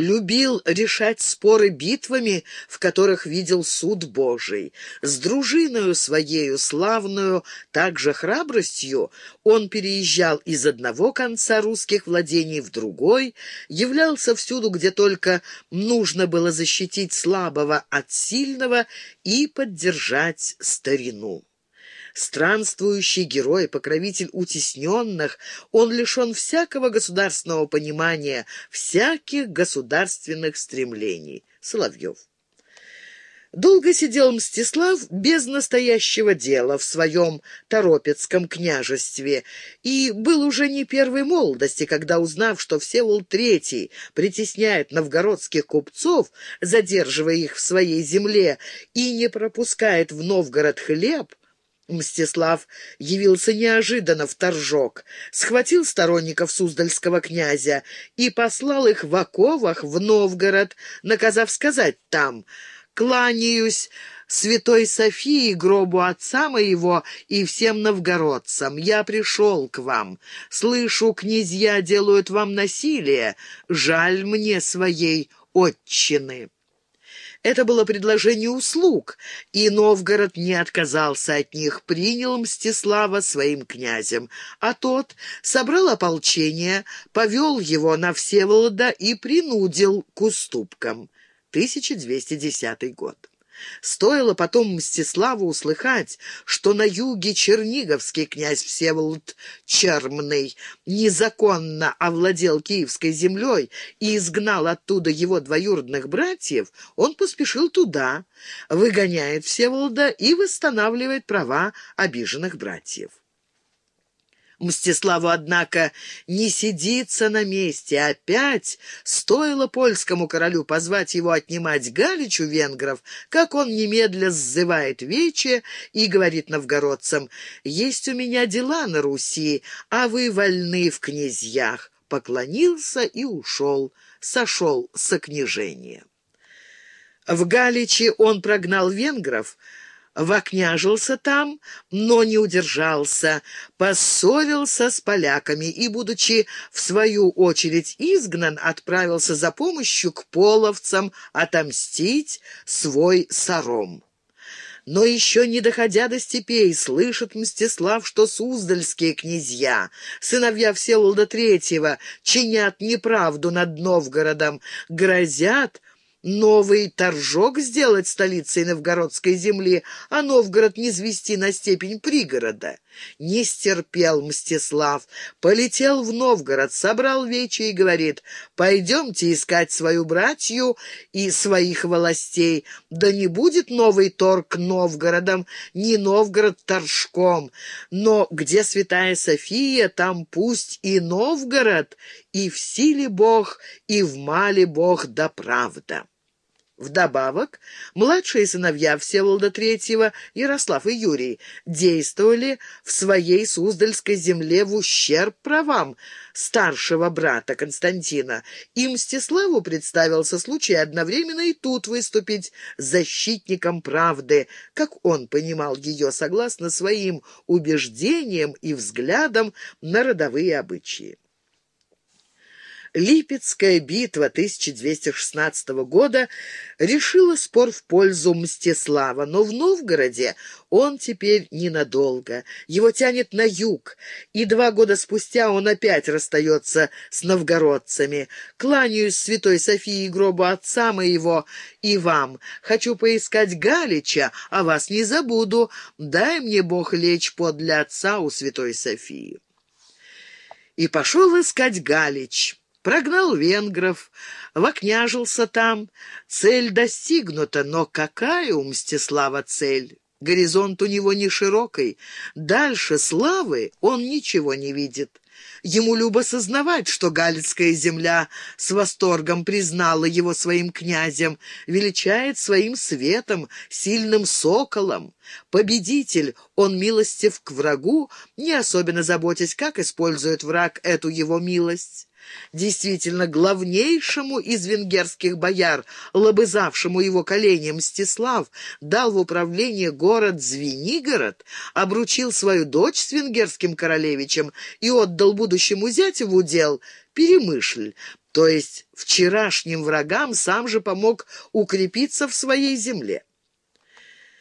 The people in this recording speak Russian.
любил решать споры битвами, в которых видел суд Божий. С дружиною своею славную, также храбростью, он переезжал из одного конца русских владений в другой, являлся всюду, где только нужно было защитить слабого от сильного и поддержать старину. Странствующий герой, покровитель утесненных, он лишен всякого государственного понимания, всяких государственных стремлений. Соловьев. Долго сидел Мстислав без настоящего дела в своем Торопецком княжестве и был уже не первой молодости, когда, узнав, что Всеволод Третий притесняет новгородских купцов, задерживая их в своей земле и не пропускает в Новгород хлеб, Мстислав явился неожиданно в Торжок, схватил сторонников Суздальского князя и послал их в оковах в Новгород, наказав сказать там «Кланяюсь святой Софии, гробу отца моего и всем новгородцам. Я пришел к вам. Слышу, князья делают вам насилие. Жаль мне своей отчины». Это было предложение услуг, и Новгород не отказался от них, принял Мстислава своим князем, а тот собрал ополчение, повел его на Всеволода и принудил к уступкам. 1210 год. Стоило потом Мстиславу услыхать, что на юге черниговский князь Всеволод Чермный незаконно овладел киевской землей и изгнал оттуда его двоюродных братьев, он поспешил туда, выгоняет Всеволода и восстанавливает права обиженных братьев. Мстиславу, однако, не сидится на месте. Опять стоило польскому королю позвать его отнимать Галичу венгров, как он немедля сзывает вече и говорит новгородцам, «Есть у меня дела на Руси, а вы вольны в князьях». Поклонился и ушел, сошел с окняжения. В Галичи он прогнал венгров, вокняжился там, но не удержался, поссорился с поляками и, будучи в свою очередь изгнан, отправился за помощью к половцам отомстить свой сором. Но еще не доходя до степей, слышит Мстислав, что суздальские князья, сыновья Всеволода Третьего, чинят неправду над Новгородом, грозят, новый торжок сделать столицей новгородской земли, а Новгород не звести на степень пригорода. Не стерпел Мстислав, полетел в Новгород, собрал вечи и говорит, «Пойдемте искать свою братью и своих властей, да не будет новый торг Новгородом, не Новгород торжком, но где святая София, там пусть и Новгород, и в силе Бог, и в мале Бог да правда». Вдобавок, младшие сыновья Всеволода Третьего, Ярослав и Юрий, действовали в своей Суздальской земле в ущерб правам старшего брата Константина, и Мстиславу представился случай одновременно и тут выступить защитником правды, как он понимал ее согласно своим убеждениям и взглядам на родовые обычаи. Липецкая битва 1216 года решила спор в пользу Мстислава, но в Новгороде он теперь ненадолго. Его тянет на юг, и два года спустя он опять расстается с новгородцами. Кланяюсь святой Софии гробу отца моего и вам. Хочу поискать Галича, а вас не забуду. Дай мне Бог лечь подле отца у святой Софии. И пошел искать Галич. Прогнал венгров, вокняжился там. Цель достигнута, но какая у Мстислава цель? Горизонт у него не широкий. Дальше славы он ничего не видит. Ему любо сознавать, что Галицкая земля с восторгом признала его своим князем, величает своим светом, сильным соколом. Победитель, он милостив к врагу, не особенно заботясь, как использует враг эту его милость. Действительно, главнейшему из венгерских бояр, лобызавшему его колени Мстислав, дал в управление город Звенигород, обручил свою дочь с венгерским королевичем и отдал будущему зятю в удел Перемышль, то есть вчерашним врагам, сам же помог укрепиться в своей земле.